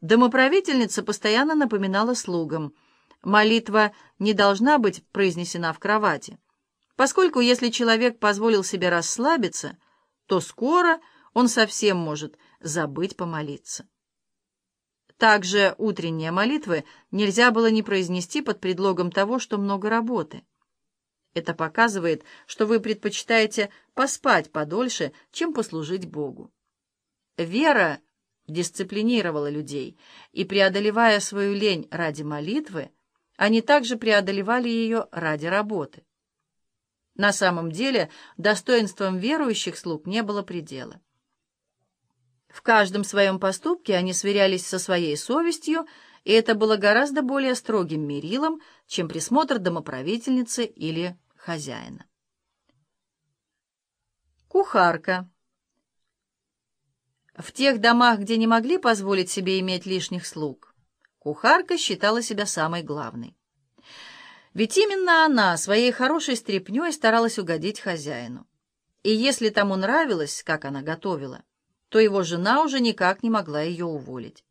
Домоправительница постоянно напоминала слугам. Молитва не должна быть произнесена в кровати, поскольку если человек позволил себе расслабиться, то скоро он совсем может забыть помолиться. Также утренние молитвы нельзя было не произнести под предлогом того, что много работы. Это показывает, что вы предпочитаете поспать подольше, чем послужить Богу. Вера дисциплинировала людей, и, преодолевая свою лень ради молитвы, они также преодолевали ее ради работы. На самом деле достоинством верующих слуг не было предела. В каждом своем поступке они сверялись со своей совестью, и это было гораздо более строгим мерилом, чем присмотр домоправительницы или хозяина. Кухарка. В тех домах, где не могли позволить себе иметь лишних слуг, кухарка считала себя самой главной. Ведь именно она своей хорошей стряпнёй старалась угодить хозяину. И если тому нравилось, как она готовила, то его жена уже никак не могла ее уволить.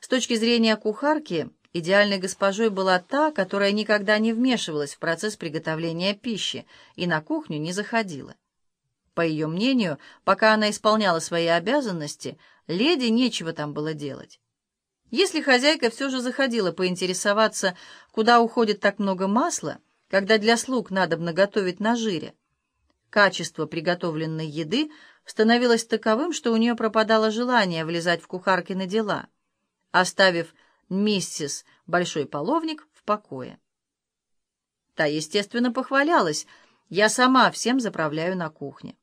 С точки зрения кухарки, идеальной госпожой была та, которая никогда не вмешивалась в процесс приготовления пищи и на кухню не заходила. По ее мнению, пока она исполняла свои обязанности, леди нечего там было делать. Если хозяйка все же заходила поинтересоваться, куда уходит так много масла, когда для слуг надо наготовить на жире, качество приготовленной еды становилось таковым, что у нее пропадало желание влезать в кухаркины дела, оставив миссис Большой Половник в покое. Та, естественно, похвалялась, «Я сама всем заправляю на кухне».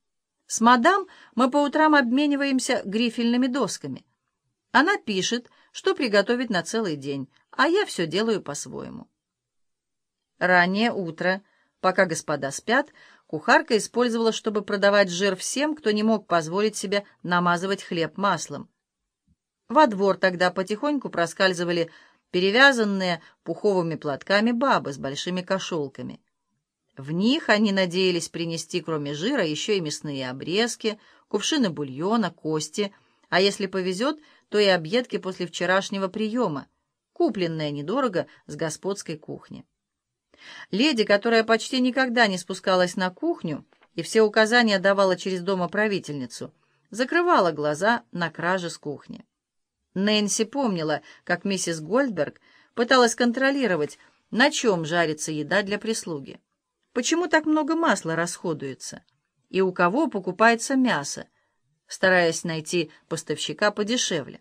С мадам мы по утрам обмениваемся грифельными досками. Она пишет, что приготовить на целый день, а я все делаю по-своему. Раннее утро, пока господа спят, кухарка использовала, чтобы продавать жир всем, кто не мог позволить себе намазывать хлеб маслом. Во двор тогда потихоньку проскальзывали перевязанные пуховыми платками бабы с большими кошелками. В них они надеялись принести, кроме жира, еще и мясные обрезки, кувшины бульона, кости, а если повезет, то и объедки после вчерашнего приема, купленные недорого с господской кухни. Леди, которая почти никогда не спускалась на кухню и все указания давала через домоправительницу, закрывала глаза на кражи с кухни. Нэнси помнила, как миссис Гольдберг пыталась контролировать, на чем жарится еда для прислуги. Почему так много масла расходуется? И у кого покупается мясо? Стараясь найти поставщика подешевле.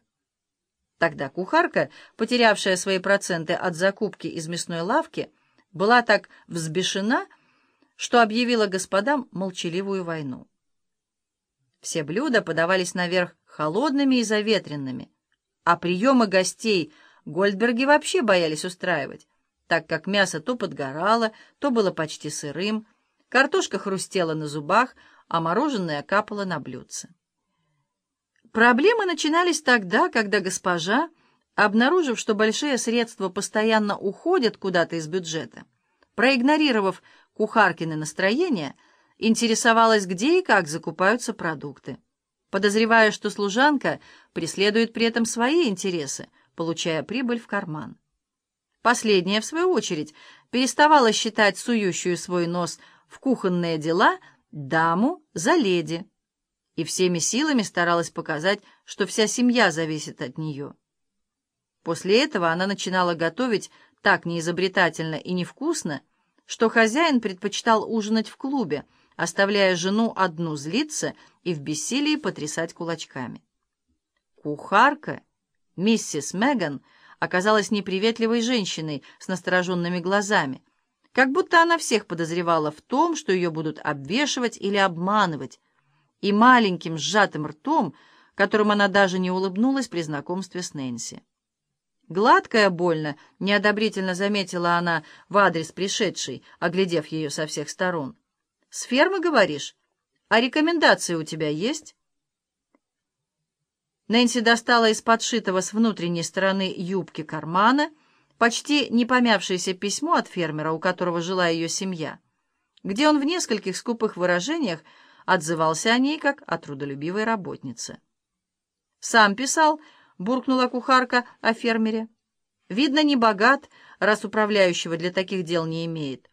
Тогда кухарка, потерявшая свои проценты от закупки из мясной лавки, была так взбешена, что объявила господам молчаливую войну. Все блюда подавались наверх холодными и заветренными, а приемы гостей Гольдберги вообще боялись устраивать, так как мясо то подгорало, то было почти сырым, картошка хрустела на зубах, а мороженое капало на блюдце. Проблемы начинались тогда, когда госпожа, обнаружив, что большие средства постоянно уходят куда-то из бюджета, проигнорировав кухаркины настроения, интересовалась, где и как закупаются продукты, подозревая, что служанка преследует при этом свои интересы, получая прибыль в карман. Последняя, в свою очередь, переставала считать сующую свой нос в кухонные дела даму за леди и всеми силами старалась показать, что вся семья зависит от нее. После этого она начинала готовить так неизобретательно и невкусно, что хозяин предпочитал ужинать в клубе, оставляя жену одну злиться и в бессилии потрясать кулачками. Кухарка, миссис Меган, оказалась неприветливой женщиной с настороженными глазами, как будто она всех подозревала в том, что ее будут обвешивать или обманывать, и маленьким сжатым ртом, которым она даже не улыбнулась при знакомстве с Нэнси. «Гладкая больно», — неодобрительно заметила она в адрес пришедшей, оглядев ее со всех сторон. «С фермы, говоришь? А рекомендации у тебя есть?» Нэнси достала из подшитого с внутренней стороны юбки кармана почти не помявшееся письмо от фермера, у которого жила ее семья, где он в нескольких скупых выражениях отзывался о ней как о трудолюбивой работнице. Сам писал, — буркнула кухарка о фермере. «Видно, не богат, раз управляющего для таких дел не имеет».